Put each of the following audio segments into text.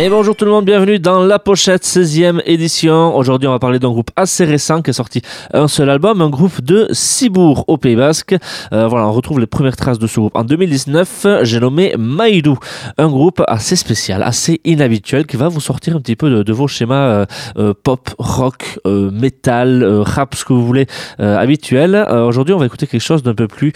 Et bonjour tout le monde, bienvenue dans La Pochette 16e édition. Aujourd'hui, on va parler d'un groupe assez récent qui a sorti un seul album, un groupe de Cibourg au Pays Basque. Euh, voilà, on retrouve les premières traces de ce groupe en 2019. J'ai nommé Maïdou, un groupe assez spécial, assez inhabituel qui va vous sortir un petit peu de, vos schémas euh, euh, pop, rock, euh, metal, euh, rap, ce que vous voulez, habituels. Euh, Aujourd'hui, on va écouter quelque chose d'un peu plus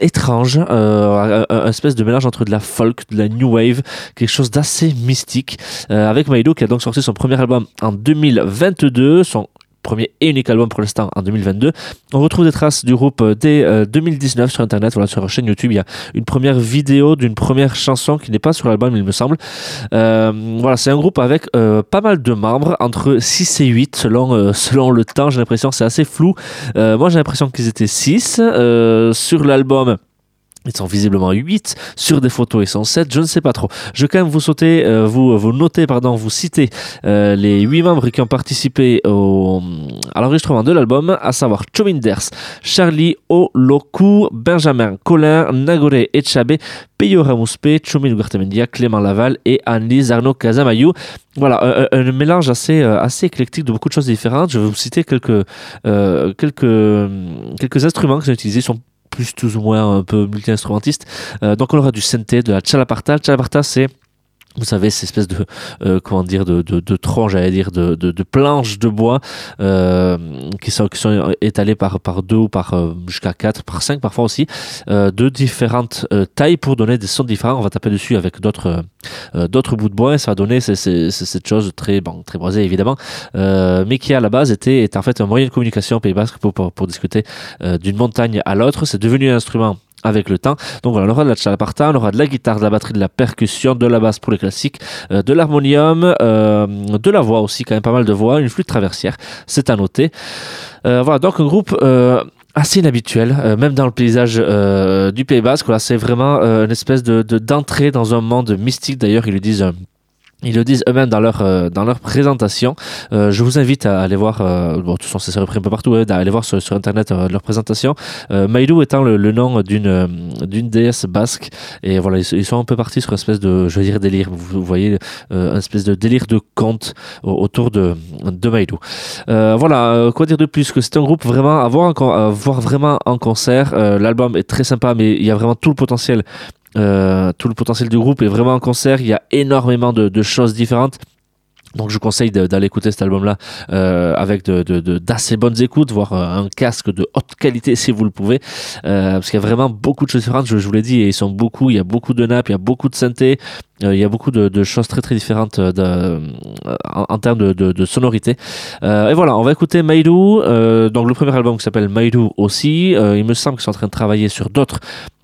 étrange, un espèce de mélange entre de la folk, de la new wave, quelque chose d'assez mystique, euh, avec Maïdo qui a donc sorti son premier album en 2022, son premier et unique album pour l'instant en 2022. On retrouve des traces du groupe euh, dès euh, 2019 sur internet, voilà sur leur chaîne YouTube, il y a une première vidéo d'une première chanson qui n'est pas sur l'album il me semble. Euh, voilà, c'est un groupe avec euh, pas mal de membres, entre 6 et 8 selon, euh, selon le temps, j'ai l'impression c'est assez flou. Euh, moi j'ai l'impression qu'ils étaient 6 euh, sur l'album. Ils sont visiblement 8. Sur des photos, ils sont 7. Je ne sais pas trop. Je vais quand même vous sauter, euh, vous, vous noter, pardon, vous citer euh, les 8 membres qui ont participé au, à l'enregistrement de l'album, à savoir Chominders, Charlie Oloku, Benjamin Colin, Nagore Echabe, Peyo Ramuspe, Chomin Ugartemendia, Clément Laval et Annelise Arnaud Casamayou. Voilà, un, un mélange assez, euh, assez éclectique de beaucoup de choses différentes. Je vais vous citer quelques, euh, quelques, quelques instruments qui sont utilisés. Sont plus ou moins un peu multi-instrumentiste. Donc on aura du synthé, de la chalaparta. Chalaparta, c'est vous savez, cette espèce de euh, comment dire de de, de troncs, j'allais dire de, de, de planches de bois euh, qui sont qui sont étalées par par deux ou par euh, jusqu'à quatre, par cinq parfois aussi, euh, de différentes euh, tailles pour donner des sons différents. On va taper dessus avec d'autres d'autres bouts de bois et ça va donner c'est c'est c'est cette chose très bon très boisée évidemment, mais qui à la base était est en fait un moyen de communication au Pays Basque pour pour, pour discuter d'une montagne à l'autre. C'est devenu un instrument avec le temps. Donc voilà, on aura de la chalaparta, on aura de la guitare, de la batterie, de la percussion, de la basse pour les classiques, euh, de l'harmonium, euh, de la voix aussi, quand même pas mal de voix, une flûte traversière, c'est à noter. Euh, voilà, donc un groupe assez inhabituel, même dans le paysage du Pays Basque. Voilà, c'est vraiment une espèce de de- d'entrée dans un monde mystique. D'ailleurs, ils le disent. euh, ils le disent eux-mêmes dans leur euh, dans leur présentation. Euh, je vous invite à aller voir. Euh, bon, de toute façon, c'est repris un peu partout. Ouais, d'aller voir sur, sur internet leur présentation. Euh, étant le, nom d'une d'une déesse basque. Et voilà, ils, sont un peu partis sur une espèce de, je veux dire, délire. Vous, voyez, une espèce de délire de conte au- autour de de voilà, quoi dire de plus que c'est un groupe vraiment à voir, à voir vraiment en concert. L'album est très sympa, mais il y a vraiment tout le potentiel euh, tout le potentiel du groupe est vraiment en concert. Il y a énormément de, de choses différentes. Donc je vous conseille d'aller écouter cet album-là euh, avec de, de, de- d'assez bonnes écoutes, voire euh, un casque de haute qualité si vous le pouvez, euh, parce qu'il y a vraiment beaucoup de choses différentes. Je, vous l'ai dit, et ils sont beaucoup. Il y a beaucoup de nappes, il y a beaucoup de synthé, euh, il y a beaucoup de, de choses très très différentes euh, de, en, en termes de, de, sonorité. Et voilà, on va écouter Maïdou. Donc le premier album qui s'appelle Maïdou aussi. Il me semble qu'ils sont en train de travailler sur d'autres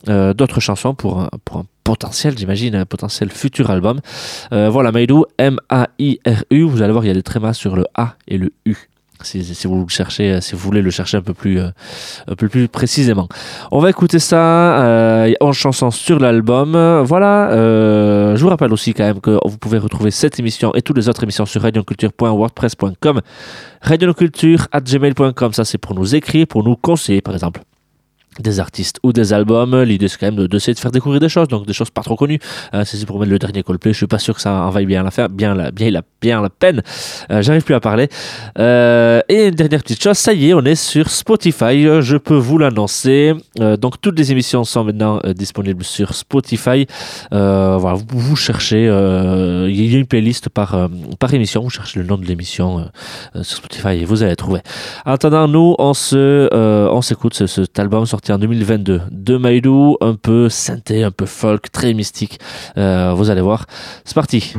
euh, d'autres chansons pour un, pour un potentiel, j'imagine, un potentiel futur album. Euh, voilà, Maïdou, M-A-I-R-U. Vous allez voir, il y a des trémas sur le A et le U. Si, si vous le cherchez, euh, si vous voulez le chercher un peu plus, euh, un peu plus précisément. On va écouter ça. Euh, il y a 11 chansons sur l'album. Voilà. Euh, je vous rappelle aussi quand même que vous pouvez retrouver cette émission et toutes les autres émissions sur radioculture.wordpress.com, radioculture@gmail.com. Ça c'est pour nous écrire, pour nous conseiller par exemple des artistes ou des albums. L'idée, c'est quand même de- d'essayer de, faire découvrir des choses, donc des choses pas trop connues. Euh, c'est pour mettre le dernier Coldplay, je suis pas sûr que ça en vaille bien la, bien la, bien la, bien la peine. Euh, J'arrive plus à parler. Euh, et une dernière petite chose, ça y est, on est sur Spotify. Je peux vous l'annoncer. Donc, toutes les émissions sont maintenant disponibles sur Spotify. Voilà, vous, cherchez, il y a une playlist par, par émission. Vous cherchez le nom de l'émission sur Spotify et vous allez trouver. En attendant, nous, on on s'écoute ce- cet album sorti en 2022 de Maïdou, un peu synthé, un peu folk, très mystique. Euh, vous allez voir. C'est parti.